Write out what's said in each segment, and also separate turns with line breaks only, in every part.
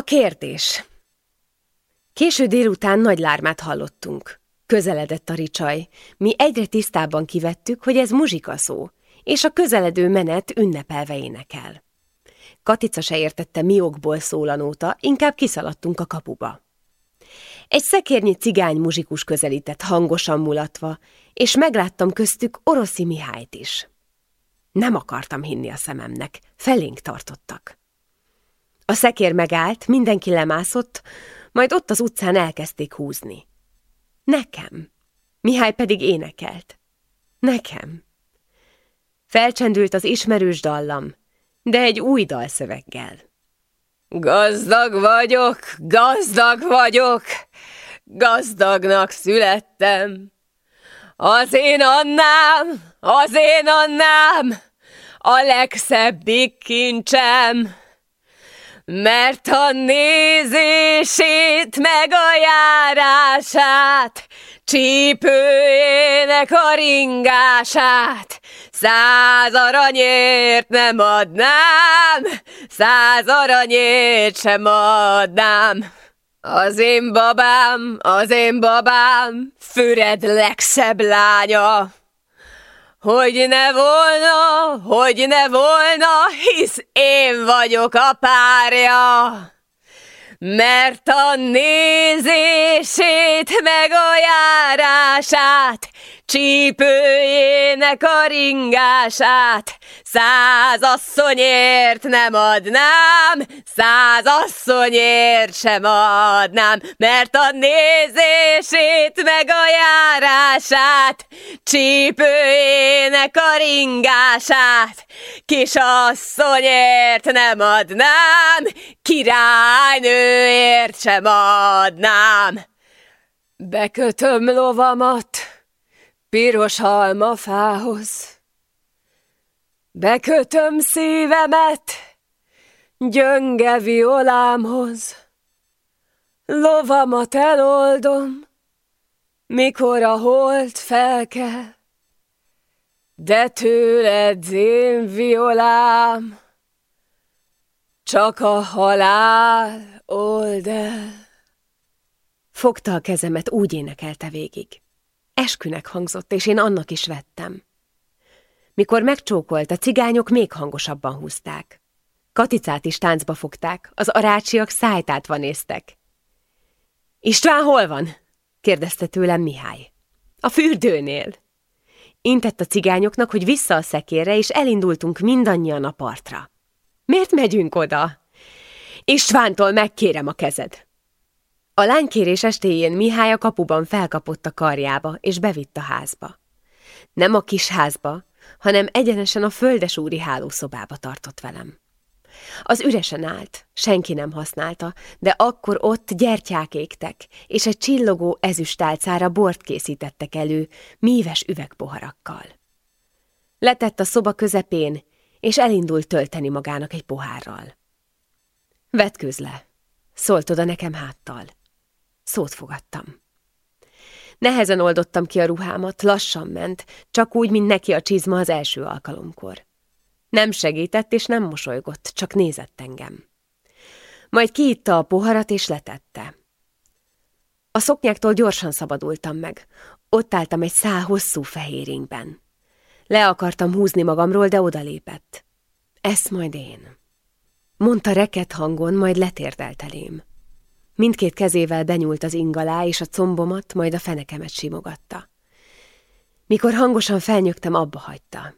A kérdés. Késő délután nagy lármát hallottunk. Közeledett a ricsaj. Mi egyre tisztában kivettük, hogy ez muzsika szó, és a közeledő menet ünnepelve énekel. Katica se értette, mi okból szól a nóta, inkább kiszaladtunk a kapuba. Egy szekérnyi cigány muzsikus közelített hangosan mulatva, és megláttam köztük Oroszi Mihályt is. Nem akartam hinni a szememnek, felénk tartottak. A szekér megállt, mindenki lemászott, majd ott az utcán elkezdték húzni. Nekem. Mihály pedig énekelt. Nekem. Felcsendült az ismerős dallam, de egy új dalszöveggel. Gazdag vagyok, gazdag vagyok, gazdagnak születtem. Az én annám, az én annám, a legszebbik kincsem. Mert a nézését meg a járását, csípőjének a ringását, száz aranyért nem adnám, száz aranyért sem adnám. Az én babám, az én babám, Füred legszebb lánya, hogy ne volna, hogy ne volna, hisz én vagyok a párja. Mert a nézését meg a járását, csípőjének a ringását, száz asszonyért nem adnám, száz asszonyért sem adnám, mert a nézését meg a járását, csípőjének a ringását, kis nem adnám, királynőért sem adnám. Bekötöm lovamat, piros halmafához. Bekötöm szívemet gyönge violámhoz. Lovamat eloldom, mikor a hold felkel. De tőled én violám, csak a halál old el. Fogta a kezemet, úgy énekelte végig. Eskünek hangzott, és én annak is vettem. Mikor megcsókolt, a cigányok még hangosabban húzták. Katicát is táncba fogták, az arácsiak szájtátva néztek. István hol van? kérdezte tőlem Mihály. A fürdőnél. Intett a cigányoknak, hogy vissza a szekérre, és elindultunk mindannyian a partra. Miért megyünk oda? Istvántól megkérem a kezed. A lánykérés estéjén Mihály a kapuban felkapott a karjába, és bevitt a házba. Nem a kis házba, hanem egyenesen a földesúri hálószobába tartott velem. Az üresen állt, senki nem használta, de akkor ott gyertyák égtek, és egy csillogó ezüstálcára bort készítettek elő, míves üvegpoharakkal. Letett a szoba közepén, és elindult tölteni magának egy pohárral. Vetkőz le, szólt oda nekem háttal. Szót fogadtam. Nehezen oldottam ki a ruhámat, lassan ment, csak úgy, mint neki a csizma az első alkalomkor. Nem segített és nem mosolygott, csak nézett engem. Majd kiitta a poharat és letette. A szoknyáktól gyorsan szabadultam meg. Ott álltam egy szál hosszú fehéringben. Le akartam húzni magamról, de odalépett. Ezt majd én. Mondta reket hangon, majd letérdelt elém. Mindkét kezével benyúlt az ingalá, és a combomat, majd a fenekemet simogatta. Mikor hangosan felnyögtem, abba hagyta.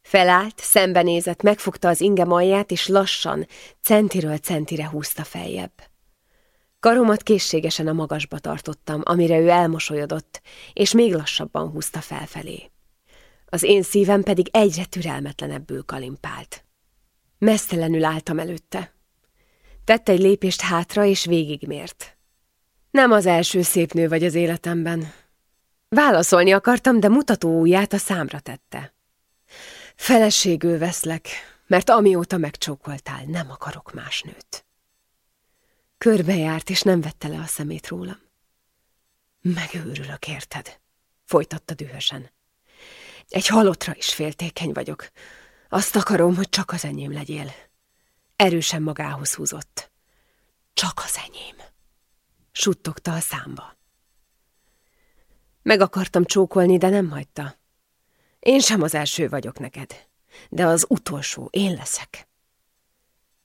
Felállt, szembenézett, megfogta az inge alját, és lassan, centiről centire húzta feljebb. Karomat készségesen a magasba tartottam, amire ő elmosolyodott, és még lassabban húzta felfelé. Az én szívem pedig egyre türelmetlenebbül kalimpált. Mesztelenül álltam előtte. Tett egy lépést hátra, és végigmért. Nem az első szép nő vagy az életemben. Válaszolni akartam, de mutató ujját a számra tette. Feleségül veszlek, mert amióta megcsókoltál, nem akarok más nőt. Körbejárt, és nem vette le a szemét rólam. Megőrülök, érted? Folytatta dühösen. Egy halottra is féltékeny vagyok. Azt akarom, hogy csak az enyém legyél. Erősen magához húzott. csak az enyém, suttogta a számba. Meg akartam csókolni, de nem hagyta. Én sem az első vagyok neked, de az utolsó én leszek.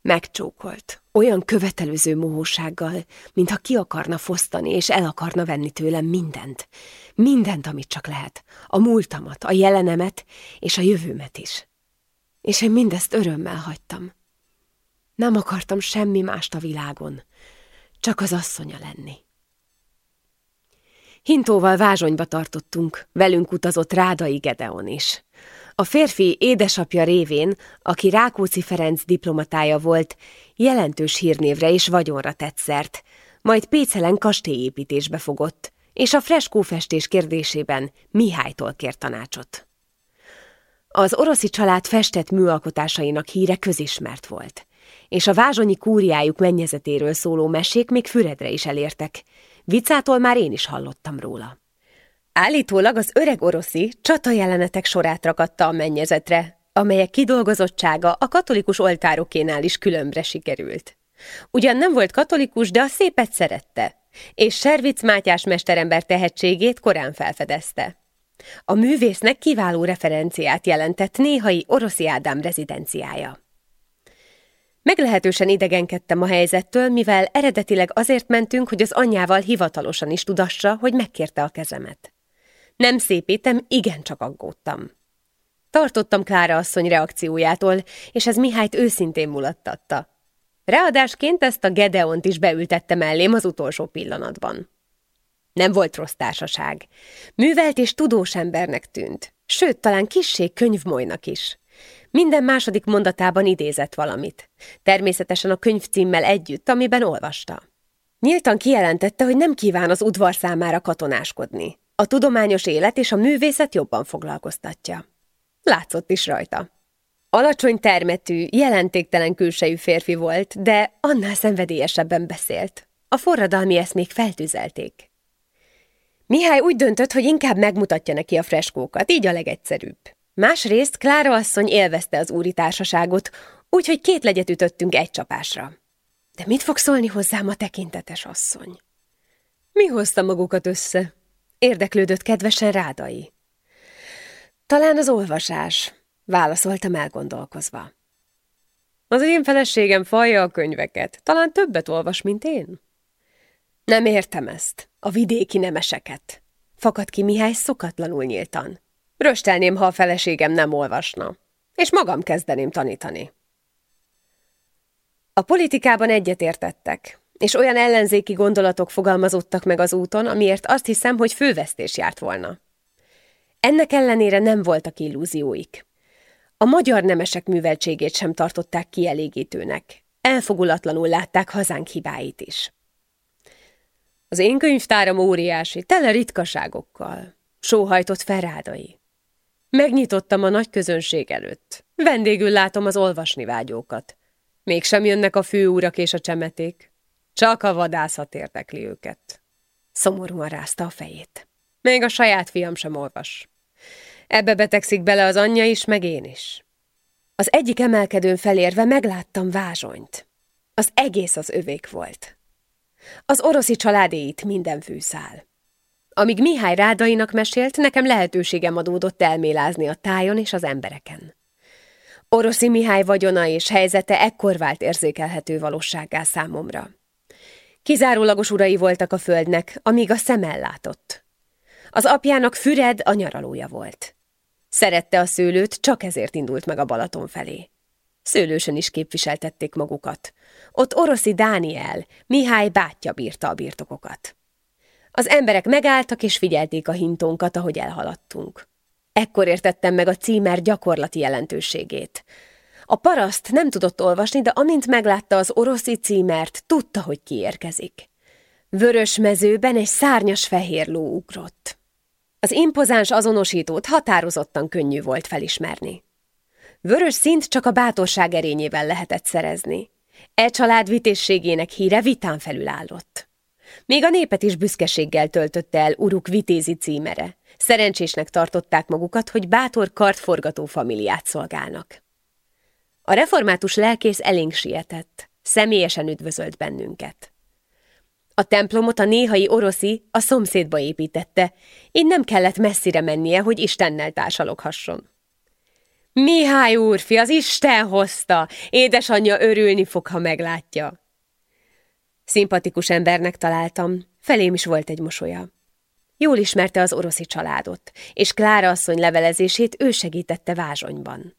Megcsókolt, olyan követelőző mohósággal, mintha ki akarna fosztani és el akarna venni tőlem mindent. Mindent, amit csak lehet. A múltamat, a jelenemet és a jövőmet is. És én mindezt örömmel hagytam. Nem akartam semmi mást a világon, csak az asszonya lenni. Hintóval vázsonyba tartottunk, velünk utazott Rádai Gedeon is. A férfi édesapja révén, aki Rákóczi Ferenc diplomatája volt, jelentős hírnévre és vagyonra tett szert, majd Pécelen kastélyépítésbe fogott, és a freskófestés kérdésében Mihálytól kért tanácsot. Az oroszi család festett műalkotásainak híre közismert volt, és a vázsonyi kúriájuk mennyezetéről szóló mesék még Füredre is elértek. Vicától már én is hallottam róla. Állítólag az öreg oroszi csata jelenetek sorát ragadta a mennyezetre, amelyek kidolgozottsága a katolikus oltárokénál is különbre sikerült. Ugyan nem volt katolikus, de a szépet szerette, és Servic Mátyás mesterember tehetségét korán felfedezte. A művésznek kiváló referenciát jelentett néhai oroszi Ádám rezidenciája. Meglehetősen idegenkedtem a helyzettől, mivel eredetileg azért mentünk, hogy az anyjával hivatalosan is tudassa, hogy megkérte a kezemet. Nem szépítem, igencsak aggódtam. Tartottam Klára asszony reakciójától, és ez Mihályt őszintén mulattatta. Ráadásként ezt a Gedeont is beültette mellém az utolsó pillanatban. Nem volt rossz társaság. Művelt és tudós embernek tűnt, sőt, talán kissé könyvmolynak is. Minden második mondatában idézett valamit. Természetesen a könyvcímmel együtt, amiben olvasta. Nyíltan kijelentette, hogy nem kíván az udvar számára katonáskodni. A tudományos élet és a művészet jobban foglalkoztatja. Látszott is rajta. Alacsony termetű, jelentéktelen külsejű férfi volt, de annál szenvedélyesebben beszélt. A forradalmi eszmék feltüzelték. Mihály úgy döntött, hogy inkább megmutatja neki a freskókat, így a legegyszerűbb. Másrészt Klára asszony élvezte az úri társaságot, úgyhogy két legyet ütöttünk egy csapásra. De mit fog szólni hozzám a tekintetes asszony? Mi hozta magukat össze? Érdeklődött kedvesen Rádai. Talán az olvasás, válaszoltam elgondolkozva. Az én feleségem falja a könyveket, talán többet olvas, mint én. Nem értem ezt, a vidéki nemeseket. Fakad ki Mihály szokatlanul nyíltan. Röstelném, ha a feleségem nem olvasna, és magam kezdeném tanítani. A politikában egyetértettek, és olyan ellenzéki gondolatok fogalmazottak meg az úton, amiért azt hiszem, hogy fővesztés járt volna. Ennek ellenére nem voltak illúzióik. A magyar nemesek műveltségét sem tartották kielégítőnek. Elfogulatlanul látták hazánk hibáit is. Az én könyvtáram óriási, tele ritkaságokkal, sóhajtott Ferrádai. Megnyitottam a nagy közönség előtt. Vendégül látom az olvasni vágyókat. Mégsem jönnek a főúrak és a csemeték. Csak a vadászat érdekli őket. Szomorúan rázta a fejét. Még a saját fiam sem olvas. Ebbe betegszik bele az anyja is, meg én is. Az egyik emelkedőn felérve megláttam vázsonyt. Az egész az övék volt. Az oroszi családéit minden fűszál. Amíg Mihály Rádainak mesélt, nekem lehetőségem adódott elmélázni a tájon és az embereken. Oroszi Mihály vagyona és helyzete ekkor vált érzékelhető valósággá számomra. Kizárólagos urai voltak a földnek, amíg a szemel látott. Az apjának Füred a nyaralója volt. Szerette a szőlőt, csak ezért indult meg a Balaton felé. Szőlősen is képviseltették magukat. Ott oroszi Dániel, Mihály bátyja bírta a birtokokat. Az emberek megálltak és figyelték a hintónkat, ahogy elhaladtunk. Ekkor értettem meg a címer gyakorlati jelentőségét. A paraszt nem tudott olvasni, de amint meglátta az oroszi címert, tudta, hogy kiérkezik. Vörös mezőben egy szárnyas fehér ló ugrott. Az impozáns azonosítót határozottan könnyű volt felismerni. Vörös szint csak a bátorság erényével lehetett szerezni. E család vitézségének híre vitán felül állott. Még a népet is büszkeséggel töltötte el uruk vitézi címere. Szerencsésnek tartották magukat, hogy bátor kartforgató familiát szolgálnak. A református lelkész elénk sietett, személyesen üdvözölt bennünket. A templomot a néhai oroszi a szomszédba építette, így nem kellett messzire mennie, hogy Istennel társaloghasson. Mihály úrfi, az Isten hozta! Édesanyja örülni fog, ha meglátja. Szimpatikus embernek találtam, felém is volt egy mosolya. Jól ismerte az oroszi családot, és Klára asszony levelezését ő segítette Vázsonyban.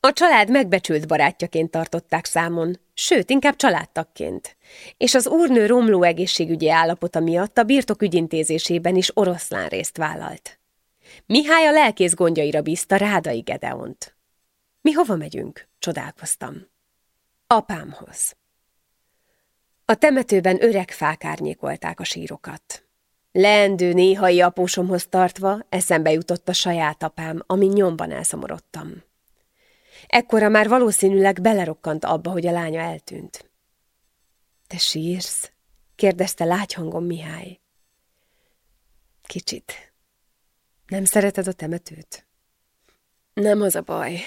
A család megbecsült barátjaként tartották számon, sőt, inkább családtagként, és az úrnő romló egészségügyi állapota miatt a birtok ügyintézésében is oroszlán részt vállalt. Mihály a lelkész gondjaira bízta Rádai Gedeont. Mi hova megyünk? Csodálkoztam. Apámhoz. A temetőben öreg fák árnyékolták a sírokat. Leendő néhai apósomhoz tartva eszembe jutott a saját apám, amin nyomban elszomorodtam. Ekkora már valószínűleg belerokkant abba, hogy a lánya eltűnt. – Te sírsz? – kérdezte lágy hangon Mihály. – Kicsit. Nem szereted a temetőt? Nem az a baj.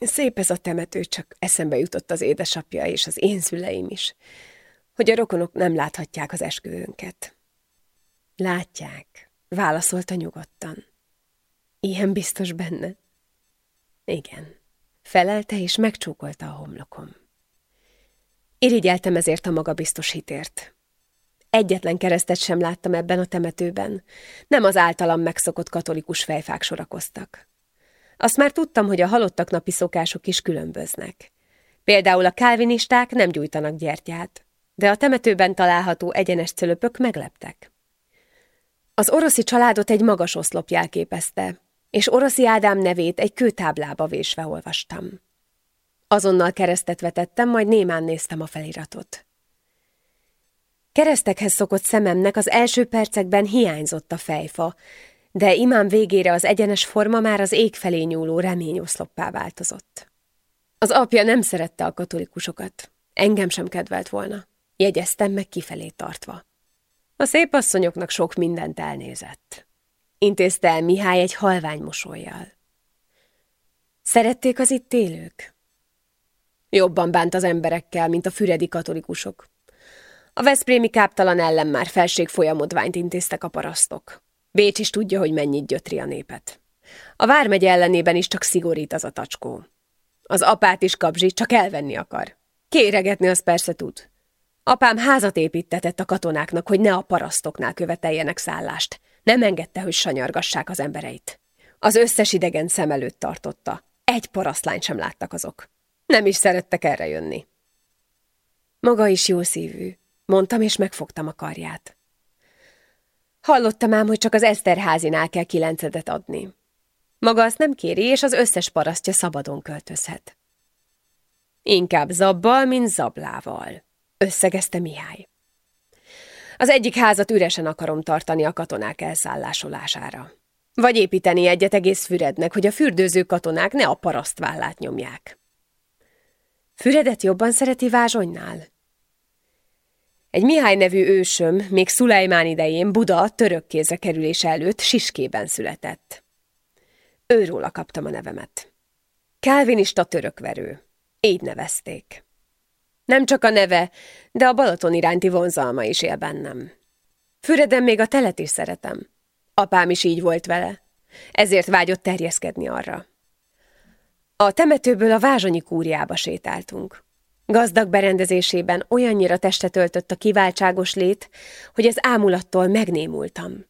Szép ez a temető, csak eszembe jutott az édesapja és az én szüleim is, hogy a rokonok nem láthatják az esküvőnket. Látják, válaszolta nyugodtan. Ilyen biztos benne? Igen, felelte és megcsókolta a homlokom. Irigyeltem ezért a magabiztos hitért. Egyetlen keresztet sem láttam ebben a temetőben. Nem az általam megszokott katolikus fejfák sorakoztak. Azt már tudtam, hogy a halottak napi szokások is különböznek. Például a kálvinisták nem gyújtanak gyertyát, de a temetőben található egyenes cölöpök megleptek. Az oroszi családot egy magas oszlop jelképezte, és oroszi Ádám nevét egy kőtáblába vésve olvastam. Azonnal keresztet vetettem, majd némán néztem a feliratot. Keresztekhez szokott szememnek az első percekben hiányzott a fejfa, de imám végére az egyenes forma már az ég felé nyúló reményoszloppá változott. Az apja nem szerette a katolikusokat, engem sem kedvelt volna, jegyeztem meg kifelé tartva. A szép asszonyoknak sok mindent elnézett. Intézte el Mihály egy halvány mosolyjal. Szerették az itt élők? Jobban bánt az emberekkel, mint a füredi katolikusok. A Veszprémi káptalan ellen már felség folyamodványt intéztek a parasztok. Bécs is tudja, hogy mennyit gyötri a népet. A vármegye ellenében is csak szigorít az a tacskó. Az apát is kapzsi, csak elvenni akar. Kéregetni az persze tud. Apám házat építetett a katonáknak, hogy ne a parasztoknál követeljenek szállást. Nem engedte, hogy sanyargassák az embereit. Az összes idegen szem előtt tartotta. Egy parasztlány sem láttak azok. Nem is szerettek erre jönni. Maga is jó szívű, mondtam, és megfogtam a karját. Hallottam ám, hogy csak az Eszterházinál kell kilencedet adni. Maga azt nem kéri, és az összes parasztja szabadon költözhet. Inkább zabbal, mint zablával összegezte Mihály. Az egyik házat üresen akarom tartani a katonák elszállásolására. Vagy építeni egyet egész Fürednek, hogy a fürdőző katonák ne a parasztvállát nyomják. Füredet jobban szereti Vázsonynál? Egy Mihály nevű ősöm még Szulajmán idején Buda török kézre kerülése előtt Siskében született. Őróla kaptam a nevemet. Kálvinista törökverő. Így nevezték. Nem csak a neve, de a Balaton iránti vonzalma is él bennem. Füreden még a telet is szeretem. Apám is így volt vele. Ezért vágyott terjeszkedni arra. A temetőből a vázsonyi kúriába sétáltunk. Gazdag berendezésében olyannyira testet öltött a kiváltságos lét, hogy az ámulattól megnémultam.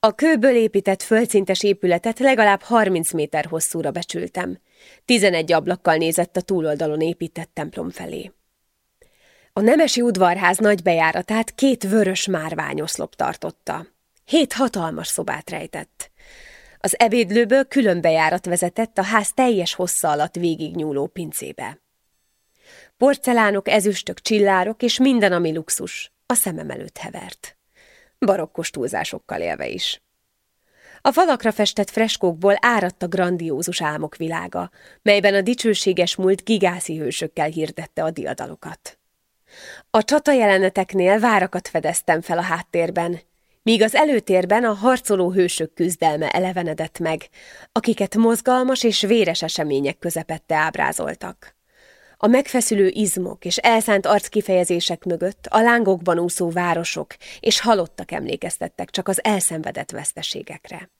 A kőből épített földszintes épületet legalább 30 méter hosszúra becsültem. 11 ablakkal nézett a túloldalon épített templom felé. A nemesi udvarház nagy bejáratát két vörös márványoszlop tartotta. Hét hatalmas szobát rejtett. Az ebédlőből külön bejárat vezetett a ház teljes hossza alatt végignyúló pincébe. Porcelánok, ezüstök, csillárok és minden, ami luxus, a szemem előtt hevert barokkos túlzásokkal élve is. A falakra festett freskókból áradt a grandiózus álmok világa, melyben a dicsőséges múlt gigászi hősökkel hirdette a diadalokat. A csata jeleneteknél várakat fedeztem fel a háttérben, míg az előtérben a harcoló hősök küzdelme elevenedett meg, akiket mozgalmas és véres események közepette ábrázoltak. A megfeszülő izmok és elszánt arckifejezések mögött a lángokban úszó városok és halottak emlékeztettek csak az elszenvedett veszteségekre.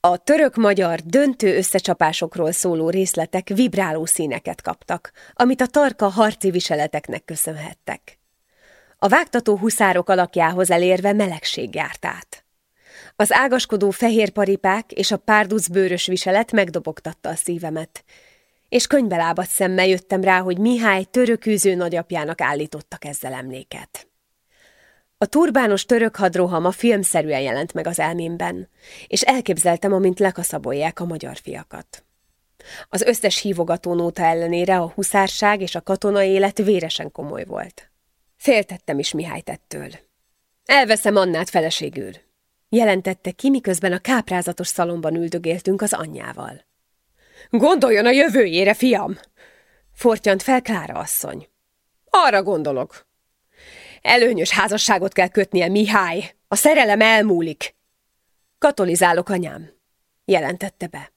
A török-magyar döntő összecsapásokról szóló részletek vibráló színeket kaptak, amit a tarka harci viseleteknek köszönhettek. A vágtató huszárok alakjához elérve melegség járt át. Az ágaskodó fehér paripák és a párduc bőrös viselet megdobogtatta a szívemet, és könybelábat szemmel jöttem rá, hogy Mihály törökűző nagyapjának állítottak ezzel emléket. A turbános török hadrohama filmszerűen jelent meg az elmémben, és elképzeltem, amint lekaszabolják a magyar fiakat. Az összes hívogató nóta ellenére a huszárság és a katona élet véresen komoly volt. Féltettem is Mihály tettől. Elveszem Annát feleségül, jelentette ki, miközben a káprázatos szalomban üldögéltünk az anyjával. Gondoljon a jövőjére, fiam! Fortyant fel Klára asszony. Arra gondolok. Előnyös házasságot kell kötnie, Mihály. A szerelem elmúlik. Katolizálok, anyám, jelentette be.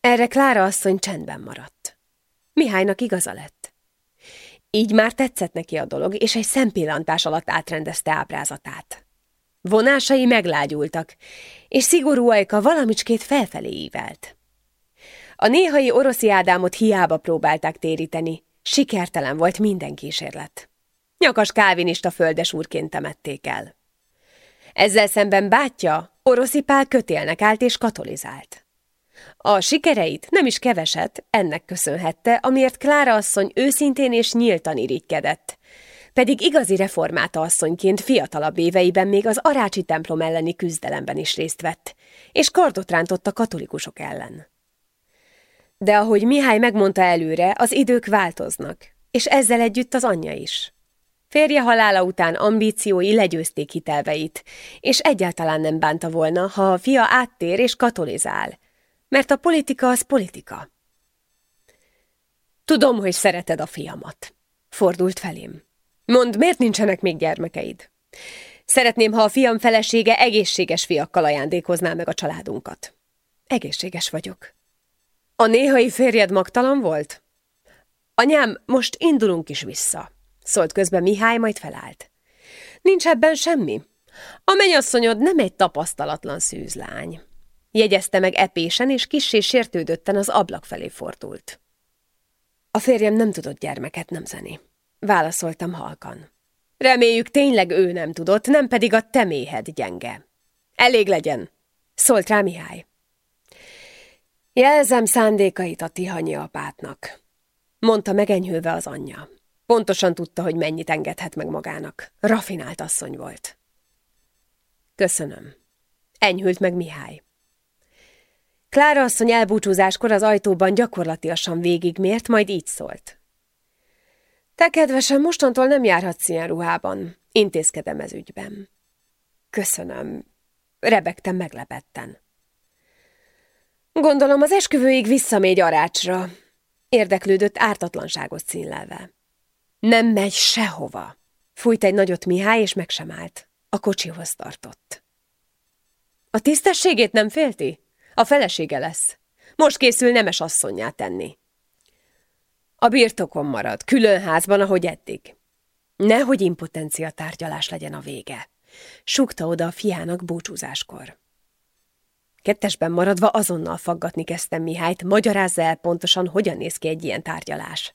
Erre Klára asszony csendben maradt. Mihálynak igaza lett. Így már tetszett neki a dolog, és egy szempillantás alatt átrendezte ábrázatát. Vonásai meglágyultak, és szigorú ajka valamicskét felfelé ívelt. A néhai oroszi Ádámot hiába próbálták téríteni, sikertelen volt minden kísérlet. Nyakas kávinista földes úrként temették el. Ezzel szemben bátyja, oroszi pál kötélnek állt és katolizált. A sikereit nem is keveset ennek köszönhette, amiért Klára asszony őszintén és nyíltan irigykedett, pedig igazi reformáta asszonyként fiatalabb éveiben még az arácsi templom elleni küzdelemben is részt vett, és kardot rántott a katolikusok ellen. De ahogy Mihály megmondta előre, az idők változnak, és ezzel együtt az anyja is. Férje halála után ambíciói legyőzték hitelveit, és egyáltalán nem bánta volna, ha a fia áttér és katolizál, mert a politika az politika. Tudom, hogy szereted a fiamat, fordult felém. Mondd, miért nincsenek még gyermekeid? Szeretném, ha a fiam felesége egészséges fiakkal ajándékozná meg a családunkat. Egészséges vagyok. A néhai férjed magtalan volt? Anyám, most indulunk is vissza, szólt közben Mihály, majd felállt. Nincs ebben semmi. A mennyasszonyod nem egy tapasztalatlan szűzlány. Jegyezte meg epésen, és kissé sértődötten az ablak felé fordult. A férjem nem tudott gyermeket nemzeni. Válaszoltam halkan. Reméljük tényleg ő nem tudott, nem pedig a teméhed gyenge. Elég legyen, szólt rá Mihály. Jelzem szándékait a tihanyi apátnak, mondta megenyhülve az anyja. Pontosan tudta, hogy mennyit engedhet meg magának. Rafinált asszony volt. Köszönöm. Enyhült meg Mihály. Klára asszony elbúcsúzáskor az ajtóban gyakorlatiasan végigmért, majd így szólt. Te, kedvesem, mostantól nem járhatsz ilyen ruhában. Intézkedem ez ügyben. Köszönöm. Rebegtem meglepetten. Gondolom az esküvőig visszamegy arácsra. Érdeklődött ártatlanságot színlelve. Nem megy sehova. Fújt egy nagyot Mihály, és meg sem állt. A kocsihoz tartott. A tisztességét nem félti? A felesége lesz. Most készül nemes asszonyá tenni. A birtokon marad, külön házban, ahogy eddig. Nehogy impotencia tárgyalás legyen a vége. Sugta oda a fiának búcsúzáskor. Kettesben maradva azonnal faggatni kezdtem Mihályt, magyarázza el pontosan, hogyan néz ki egy ilyen tárgyalás.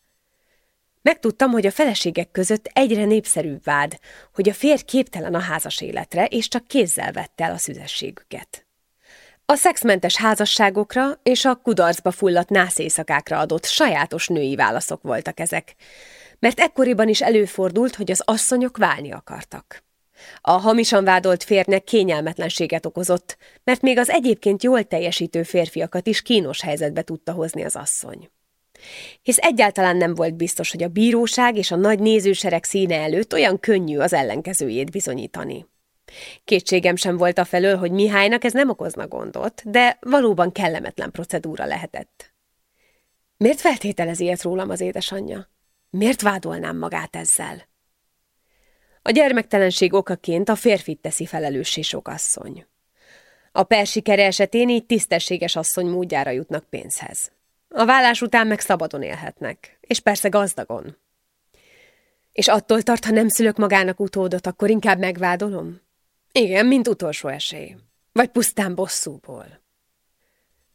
Megtudtam, hogy a feleségek között egyre népszerűbb vád, hogy a férj képtelen a házas életre, és csak kézzel vette el a szüzességüket. A szexmentes házasságokra és a kudarcba fulladt nászészakákra adott sajátos női válaszok voltak ezek, mert ekkoriban is előfordult, hogy az asszonyok válni akartak. A hamisan vádolt férnek kényelmetlenséget okozott, mert még az egyébként jól teljesítő férfiakat is kínos helyzetbe tudta hozni az asszony. Hisz egyáltalán nem volt biztos, hogy a bíróság és a nagy nézősereg színe előtt olyan könnyű az ellenkezőjét bizonyítani. Kétségem sem volt a felől, hogy Mihálynak ez nem okozna gondot, de valóban kellemetlen procedúra lehetett. Miért feltételez ilyet rólam az édesanyja? Miért vádolnám magát ezzel? A gyermektelenség okaként a férfit teszi felelőssé sok asszony. A persikere esetén így tisztességes asszony módjára jutnak pénzhez. A vállás után meg szabadon élhetnek, és persze gazdagon. És attól tart, ha nem szülök magának utódot, akkor inkább megvádolom? Igen, mint utolsó esély. Vagy pusztán bosszúból.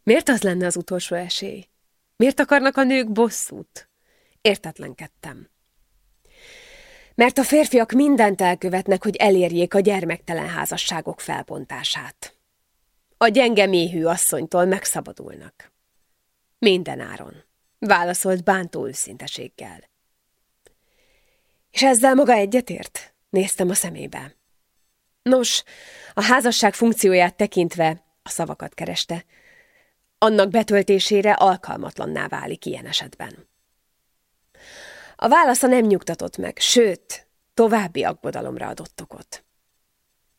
Miért az lenne az utolsó esély? Miért akarnak a nők bosszút? Értetlenkedtem. Mert a férfiak mindent elkövetnek, hogy elérjék a gyermektelen házasságok felbontását. A gyenge méhű asszonytól megszabadulnak. Minden áron, válaszolt bántó őszinteséggel. És ezzel maga egyetért? Néztem a szemébe. Nos, a házasság funkcióját tekintve a szavakat kereste. Annak betöltésére alkalmatlanná válik ilyen esetben. A válasza nem nyugtatott meg, sőt, további aggodalomra adott okot.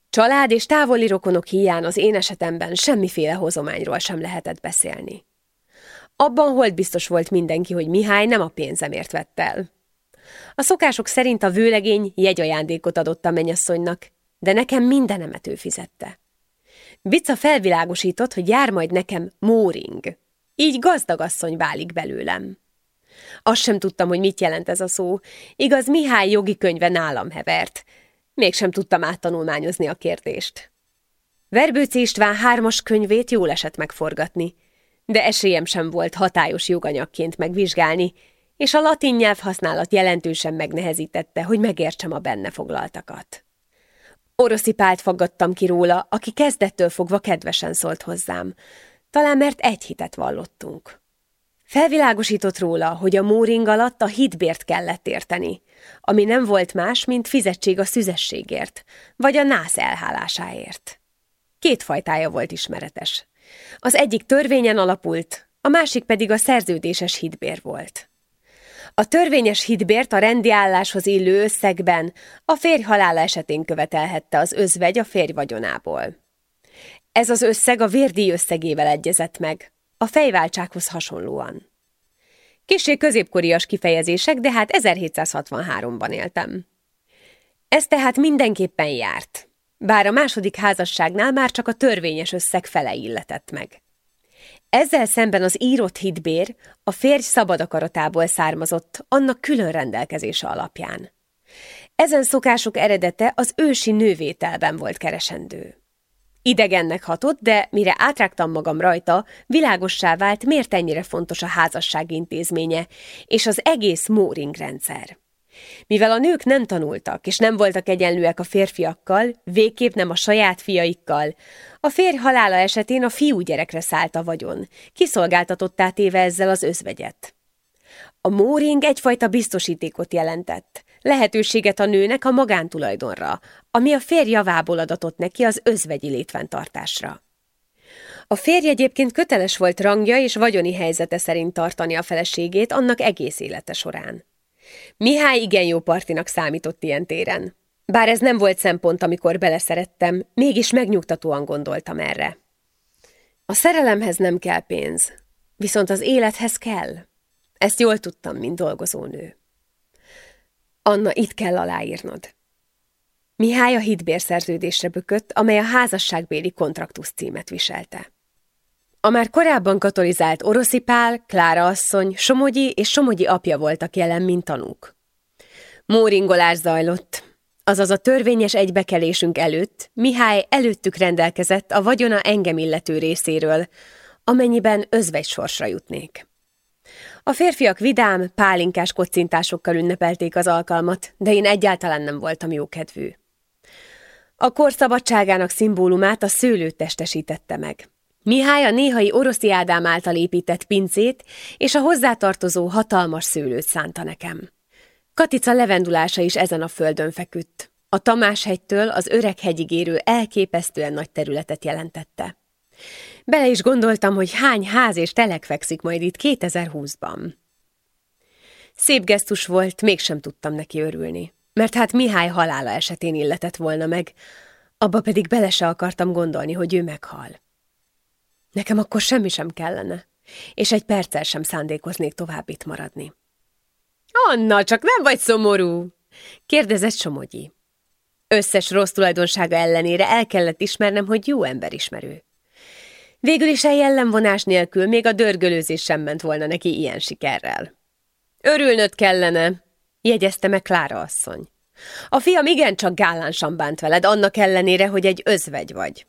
Család és távoli rokonok hiány az én esetemben semmiféle hozományról sem lehetett beszélni. Abban holt biztos volt mindenki, hogy Mihály nem a pénzemért vett el. A szokások szerint a vőlegény jegyajándékot adott a mennyasszonynak, de nekem mindenemet ő fizette. Bica felvilágosított, hogy jár majd nekem móring. Így gazdagasszony válik belőlem. Azt sem tudtam, hogy mit jelent ez a szó. Igaz, Mihály jogi könyve nálam hevert. Mégsem tudtam áttanulmányozni a kérdést. Verbőci István hármas könyvét jól esett megforgatni, de esélyem sem volt hatályos joganyagként megvizsgálni, és a latin nyelv használat jelentősen megnehezítette, hogy megértsem a benne foglaltakat. Oroszi pált faggattam ki róla, aki kezdettől fogva kedvesen szólt hozzám, talán mert egy hitet vallottunk. Felvilágosított róla, hogy a móring alatt a hitbért kellett érteni, ami nem volt más, mint fizetség a szüzességért, vagy a nász elhálásáért. Két fajtája volt ismeretes. Az egyik törvényen alapult, a másik pedig a szerződéses hitbér volt. A törvényes hitbért a rendi álláshoz illő összegben a férj halála esetén követelhette az özvegy a férj vagyonából. Ez az összeg a vérdíj összegével egyezett meg, a fejváltsághoz hasonlóan. Kissé középkorias kifejezések, de hát 1763-ban éltem. Ez tehát mindenképpen járt, bár a második házasságnál már csak a törvényes összeg fele illetett meg. Ezzel szemben az írott hitbér a férj szabad akaratából származott, annak külön rendelkezése alapján. Ezen szokások eredete az ősi nővételben volt keresendő. Idegennek hatott, de mire átrágtam magam rajta, világossá vált, miért ennyire fontos a házasság intézménye és az egész móring rendszer. Mivel a nők nem tanultak, és nem voltak egyenlőek a férfiakkal, végképp nem a saját fiaikkal, a férj halála esetén a fiú gyerekre szállt a vagyon, kiszolgáltatottá téve ezzel az özvegyet. A móring egyfajta biztosítékot jelentett, lehetőséget a nőnek a magántulajdonra, ami a férj javából adatott neki az özvegyi létfenntartásra. A férj egyébként köteles volt rangja és vagyoni helyzete szerint tartani a feleségét annak egész élete során. Mihály igen jó partinak számított ilyen téren. Bár ez nem volt szempont, amikor beleszerettem, mégis megnyugtatóan gondoltam erre. A szerelemhez nem kell pénz, viszont az élethez kell. Ezt jól tudtam, mint dolgozónő. Anna, itt kell aláírnod. Mihály a hitbérszerződésre bökött, amely a házasságbéli kontraktus címet viselte. A már korábban katolizált Oroszi Pál, Klára asszony, Somogyi és Somogyi apja voltak jelen, mint tanúk. Móringolás zajlott, azaz a törvényes egybekelésünk előtt Mihály előttük rendelkezett a vagyona engem illető részéről, amennyiben özvegy sorsra jutnék. A férfiak vidám, pálinkás kocintásokkal ünnepelték az alkalmat, de én egyáltalán nem voltam jókedvű. A kor szabadságának szimbólumát a szőlő testesítette meg. Mihály a néhai oroszi Ádám által épített pincét és a hozzátartozó hatalmas szőlőt szánta nekem. Katica levendulása is ezen a földön feküdt. A Tamáshegytől az öreg hegyig érő elképesztően nagy területet jelentette. Bele is gondoltam, hogy hány ház és telek fekszik majd itt 2020-ban. Szép gesztus volt, mégsem tudtam neki örülni, mert hát Mihály halála esetén illetett volna meg, abba pedig bele se akartam gondolni, hogy ő meghal. Nekem akkor semmi sem kellene, és egy perccel sem szándékoznék tovább itt maradni. Anna, csak nem vagy szomorú? kérdezett Somogyi. Összes rossz tulajdonsága ellenére el kellett ismernem, hogy jó emberismerő. Végül is egy jellemvonás nélkül még a dörgölőzés sem ment volna neki ilyen sikerrel. Örülnöd kellene, jegyezte meg Klára asszony. A fiam igencsak gálánsan bánt veled, annak ellenére, hogy egy özvegy vagy.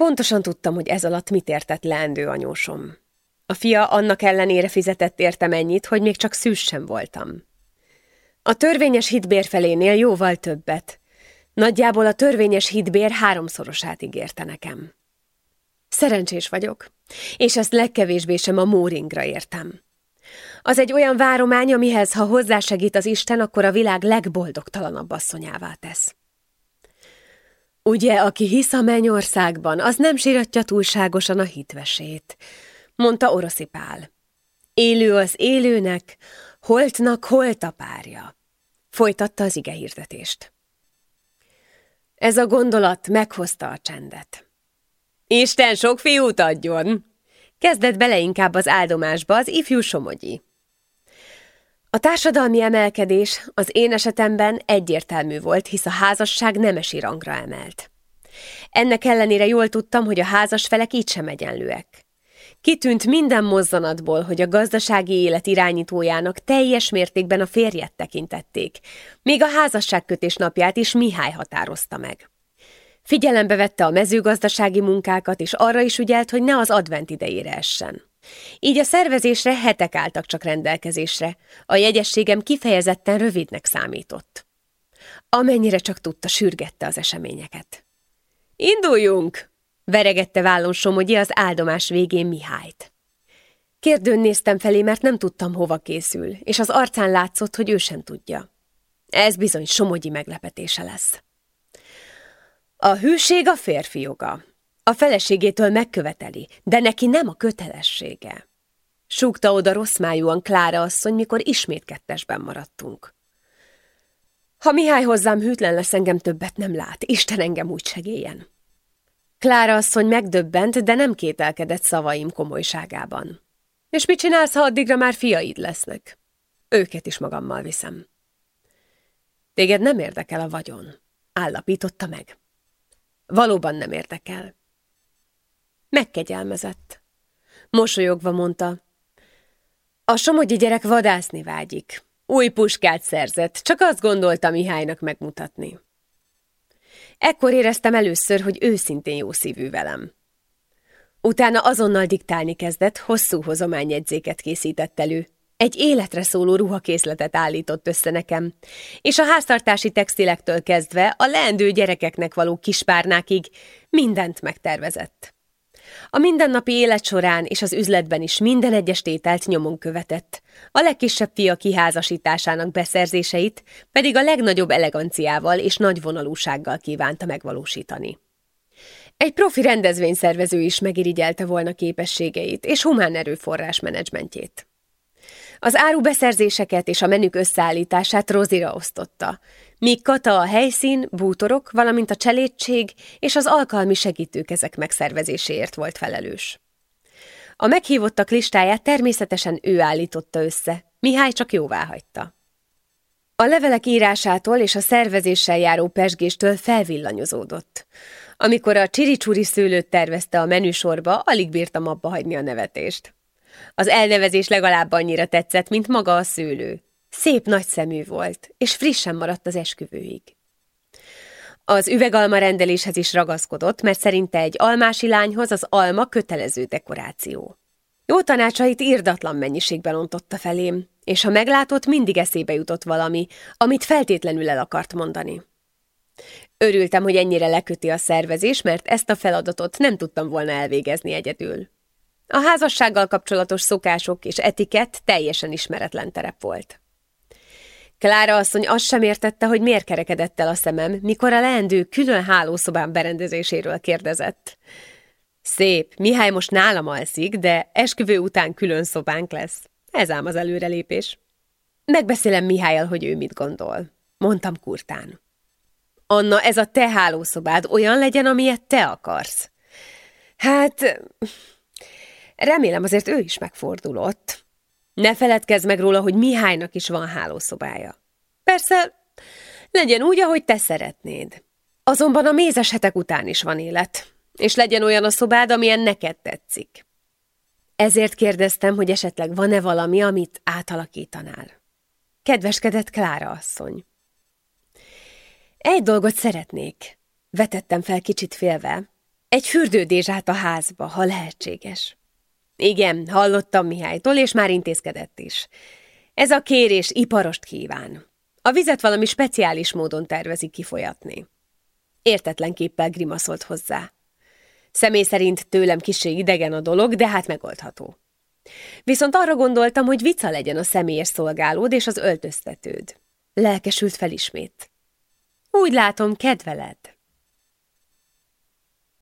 Pontosan tudtam, hogy ez alatt mit értett leendő anyósom. A fia annak ellenére fizetett értem ennyit, hogy még csak szűs sem voltam. A törvényes hitbér felénél jóval többet. Nagyjából a törvényes hitbér háromszorosát ígérte nekem. Szerencsés vagyok, és ezt legkevésbé sem a móringra értem. Az egy olyan váromány, amihez, ha hozzásegít az Isten, akkor a világ legboldogtalanabb asszonyává tesz. Ugye, aki hisz a mennyországban, az nem síratja túlságosan a hitvesét, mondta Oroszi Pál. Élő az élőnek, holtnak holt a párja. Folytatta az ige hirdetést. Ez a gondolat meghozta a csendet. Isten sok fiút adjon! Kezdett bele inkább az áldomásba az ifjú Somogyi. A társadalmi emelkedés az én esetemben egyértelmű volt, hisz a házasság nemesi rangra emelt. Ennek ellenére jól tudtam, hogy a házas felek így sem egyenlőek. Kitűnt minden mozzanatból, hogy a gazdasági élet irányítójának teljes mértékben a férjet tekintették, még a házasságkötés napját is Mihály határozta meg. Figyelembe vette a mezőgazdasági munkákat, és arra is ügyelt, hogy ne az advent idejére essen. Így a szervezésre hetek álltak csak rendelkezésre, a jegyességem kifejezetten rövidnek számított. Amennyire csak tudta, sürgette az eseményeket. Induljunk! veregette vállon Somogyi az áldomás végén Mihályt. Kérdőn néztem felé, mert nem tudtam, hova készül, és az arcán látszott, hogy ő sem tudja. Ez bizony Somogyi meglepetése lesz. A hűség a férfi joga. A feleségétől megköveteli, de neki nem a kötelessége. Súgta oda rossz májúan Klára asszony, mikor ismét kettesben maradtunk. Ha Mihály hozzám hűtlen lesz, engem többet nem lát. Isten engem úgy segéljen. Klára asszony megdöbbent, de nem kételkedett szavaim komolyságában. És mit csinálsz, ha addigra már fiaid lesznek? Őket is magammal viszem. Téged nem érdekel a vagyon, állapította meg. Valóban nem érdekel. Megkegyelmezett. Mosolyogva mondta, a somogyi gyerek vadászni vágyik. Új puskát szerzett, csak azt gondolta Mihálynak megmutatni. Ekkor éreztem először, hogy őszintén jó szívű velem. Utána azonnal diktálni kezdett, hosszú hozományjegyzéket készített elő. Egy életre szóló ruhakészletet állított össze nekem, és a háztartási textilektől kezdve a leendő gyerekeknek való kispárnákig mindent megtervezett. A mindennapi élet során és az üzletben is minden egyes tételt nyomon követett. A legkisebb fia kiházasításának beszerzéseit pedig a legnagyobb eleganciával és nagy vonalúsággal kívánta megvalósítani. Egy profi rendezvényszervező is megirigyelte volna képességeit és humán erőforrás menedzsmentjét. Az árubeszerzéseket és a menük összeállítását Rozira osztotta, míg Kata a helyszín, bútorok, valamint a cselédség és az alkalmi segítőkezek megszervezéséért volt felelős. A meghívottak listáját természetesen ő állította össze, Mihály csak jóvá hagyta. A levelek írásától és a szervezéssel járó pesgéstől felvillanyozódott. Amikor a csiricsúri szőlőt tervezte a menüsorba, alig bírtam abba hagyni a nevetést. Az elnevezés legalább annyira tetszett, mint maga a szőlő. Szép nagy szemű volt, és frissen maradt az esküvőig. Az üvegalma rendeléshez is ragaszkodott, mert szerinte egy almási lányhoz az alma kötelező dekoráció. Jó tanácsait írdatlan mennyiségben ontotta felém, és ha meglátott, mindig eszébe jutott valami, amit feltétlenül el akart mondani. Örültem, hogy ennyire leköti a szervezés, mert ezt a feladatot nem tudtam volna elvégezni egyedül. A házassággal kapcsolatos szokások és etikett teljesen ismeretlen terep volt. Klára asszony azt sem értette, hogy miért kerekedett el a szemem, mikor a leendő külön hálószobán berendezéséről kérdezett. Szép, Mihály most nálam alszik, de esküvő után külön szobánk lesz. Ez ám az előrelépés. Megbeszélem Mihályal, hogy ő mit gondol. Mondtam kurtán. Anna, ez a te hálószobád olyan legyen, amilyet te akarsz. Hát, remélem azért ő is megfordulott. Ne feledkezz meg róla, hogy Mihálynak is van hálószobája. Persze, legyen úgy, ahogy te szeretnéd. Azonban a mézes hetek után is van élet. és legyen olyan a szobád, amilyen neked tetszik. Ezért kérdeztem, hogy esetleg van-e valami, amit átalakítanál. Kedveskedett Klára asszony. Egy dolgot szeretnék, vetettem fel kicsit félve. Egy fürdődésát a házba, ha lehetséges. Igen, hallottam Mihálytól, és már intézkedett is. Ez a kérés iparost kíván. A vizet valami speciális módon tervezik kifolyatni. Értetlen képpel grimaszolt hozzá. Személy szerint tőlem kisé idegen a dolog, de hát megoldható. Viszont arra gondoltam, hogy vica legyen a személyes szolgálód és az öltöztetőd. Lelkesült fel ismét. Úgy látom, kedveled.